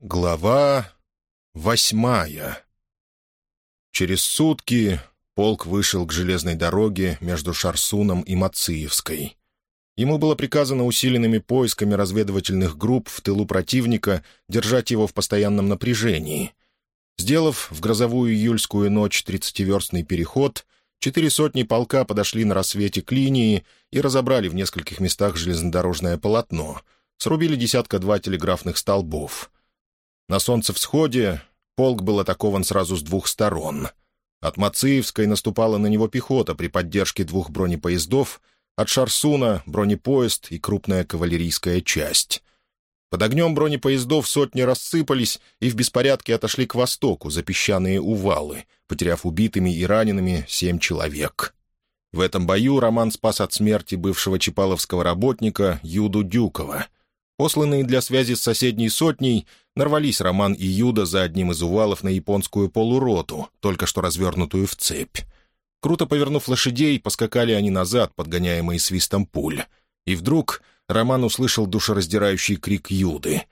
Глава восьмая Через сутки полк вышел к железной дороге между Шарсуном и Мациевской. Ему было приказано усиленными поисками разведывательных групп в тылу противника держать его в постоянном напряжении. Сделав в грозовую июльскую ночь тридцативерстный переход, четыре сотни полка подошли на рассвете к линии и разобрали в нескольких местах железнодорожное полотно, срубили десятка-два телеграфных столбов — на солнцевсходе полк был атакован сразу с двух сторон. От Мациевской наступала на него пехота при поддержке двух бронепоездов, от Шарсуна — бронепоезд и крупная кавалерийская часть. Под огнем бронепоездов сотни рассыпались и в беспорядке отошли к востоку за песчаные увалы, потеряв убитыми и ранеными семь человек. В этом бою Роман спас от смерти бывшего чапаловского работника Юду Дюкова. Посланные для связи с соседней сотней, нарвались Роман и Юда за одним из увалов на японскую полуроту, только что развернутую в цепь. Круто повернув лошадей, поскакали они назад, подгоняемые свистом пуль. И вдруг Роман услышал душераздирающий крик Юды.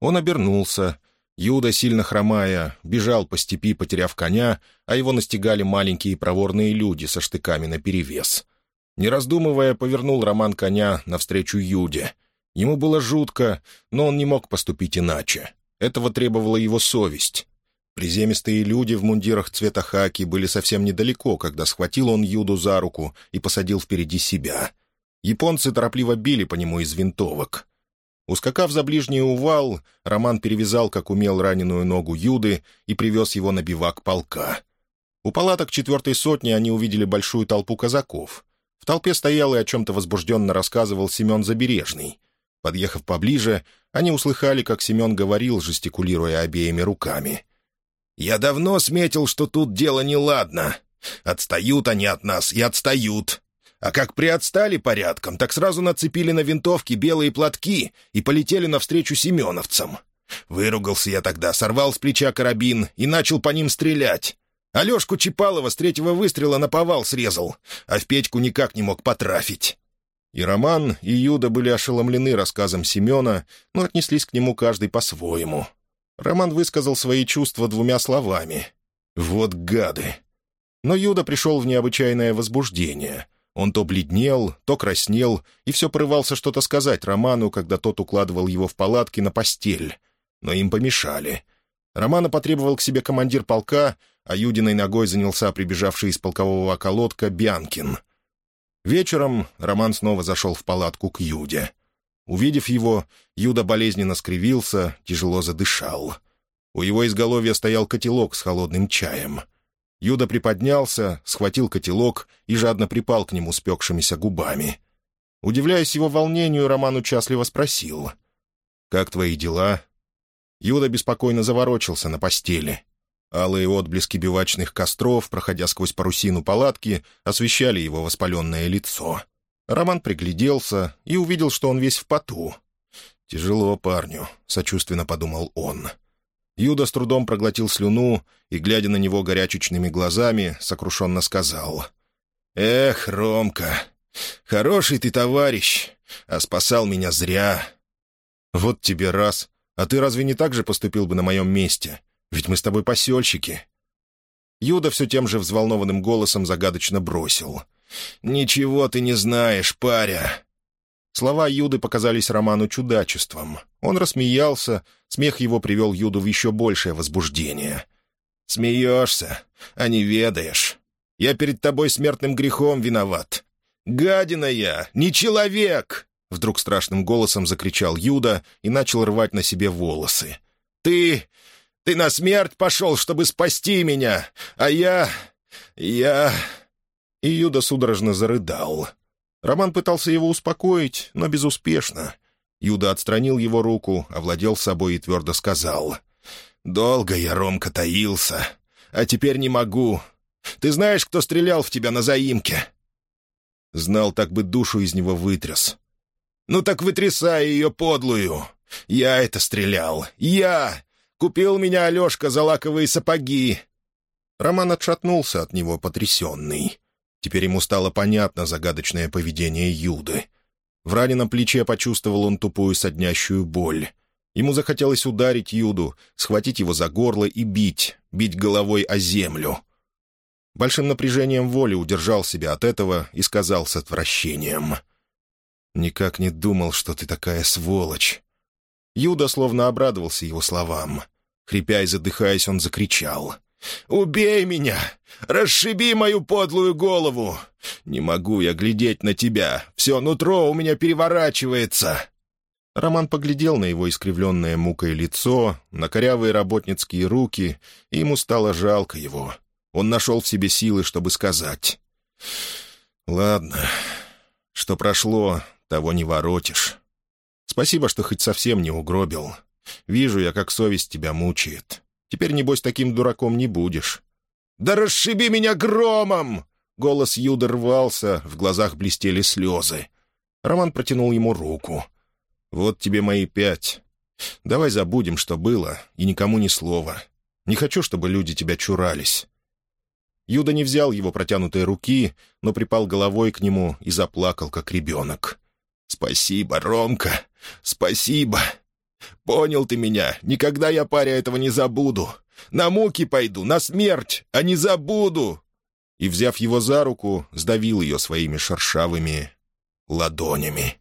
Он обернулся. Юда, сильно хромая, бежал по степи, потеряв коня, а его настигали маленькие проворные люди со штыками наперевес. Не раздумывая, повернул Роман коня навстречу Юде — Ему было жутко, но он не мог поступить иначе. Этого требовала его совесть. Приземистые люди в мундирах цвета хаки были совсем недалеко, когда схватил он Юду за руку и посадил впереди себя. Японцы торопливо били по нему из винтовок. Ускакав за ближний увал, Роман перевязал, как умел, раненую ногу Юды и привез его на бивак полка. У палаток четвертой сотни они увидели большую толпу казаков. В толпе стоял и о чем-то возбужденно рассказывал Семен Забережный. Подъехав поближе, они услыхали, как Семен говорил, жестикулируя обеими руками. «Я давно сметил, что тут дело неладно. Отстают они от нас и отстают. А как приотстали порядком, так сразу нацепили на винтовки белые платки и полетели навстречу семеновцам. Выругался я тогда, сорвал с плеча карабин и начал по ним стрелять. Алешку Чипалова с третьего выстрела на повал срезал, а в Петьку никак не мог потрафить. И Роман, и Юда были ошеломлены рассказом Семена, но отнеслись к нему каждый по-своему. Роман высказал свои чувства двумя словами. «Вот гады!» Но Юда пришел в необычайное возбуждение. Он то бледнел, то краснел, и все порывался что-то сказать Роману, когда тот укладывал его в палатки на постель. Но им помешали. Романа потребовал к себе командир полка, а Юдиной ногой занялся прибежавший из полкового околотка Бянкин — Вечером Роман снова зашел в палатку к Юде. Увидев его, Юда болезненно скривился, тяжело задышал. У его изголовья стоял котелок с холодным чаем. Юда приподнялся, схватил котелок и жадно припал к нему спекшимися губами. Удивляясь его волнению, Роман участливо спросил. «Как твои дела?» Юда беспокойно заворочился на постели. Алые отблески бивачных костров, проходя сквозь парусину палатки, освещали его воспаленное лицо. Роман пригляделся и увидел, что он весь в поту. «Тяжело парню», — сочувственно подумал он. Юда с трудом проглотил слюну и, глядя на него горячечными глазами, сокрушенно сказал. «Эх, Ромка, хороший ты товарищ, а спасал меня зря». «Вот тебе раз. А ты разве не так же поступил бы на моем месте? Ведь мы с тобой посельщики». Юда все тем же взволнованным голосом загадочно бросил. «Ничего ты не знаешь, паря!» Слова Юды показались Роману чудачеством. Он рассмеялся, смех его привел Юду в еще большее возбуждение. «Смеешься, а не ведаешь. Я перед тобой смертным грехом виноват. Гадина я, не человек!» Вдруг страшным голосом закричал Юда и начал рвать на себе волосы. «Ты ты на смерть пошел, чтобы спасти меня, а я... я...» И Юда судорожно зарыдал. Роман пытался его успокоить, но безуспешно. Юда отстранил его руку, овладел собой и твердо сказал. «Долго я, Ромка, таился, а теперь не могу. Ты знаешь, кто стрелял в тебя на заимке?» Знал, так бы душу из него вытряс. «Ну так вытрясай ее подлую! Я это стрелял! Я! Купил меня Алешка за лаковые сапоги!» Роман отшатнулся от него, потрясенный. Теперь ему стало понятно загадочное поведение Юды. В раненом плече почувствовал он тупую соднящую боль. Ему захотелось ударить Юду, схватить его за горло и бить, бить головой о землю. Большим напряжением воли удержал себя от этого и сказал с отвращением. «Никак не думал, что ты такая сволочь». Юда словно обрадовался его словам. Хрипя и задыхаясь, он закричал. «Убей меня! Расшиби мою подлую голову! Не могу я глядеть на тебя! Все нутро у меня переворачивается!» Роман поглядел на его искривленное мукой лицо, на корявые работницкие руки, и ему стало жалко его. Он нашел в себе силы, чтобы сказать. «Ладно, что прошло, того не воротишь. Спасибо, что хоть совсем не угробил. Вижу я, как совесть тебя мучает. Теперь, небось, таким дураком не будешь». «Да расшиби меня громом!» Голос Юда рвался, в глазах блестели слезы. Роман протянул ему руку. «Вот тебе мои пять. Давай забудем, что было, и никому ни слова. Не хочу, чтобы люди тебя чурались». Юда не взял его протянутой руки, но припал головой к нему и заплакал, как ребенок. «Спасибо, Ромка, спасибо. Понял ты меня, никогда я паря этого не забуду. На муки пойду, на смерть, а не забуду!» И, взяв его за руку, сдавил ее своими шершавыми ладонями.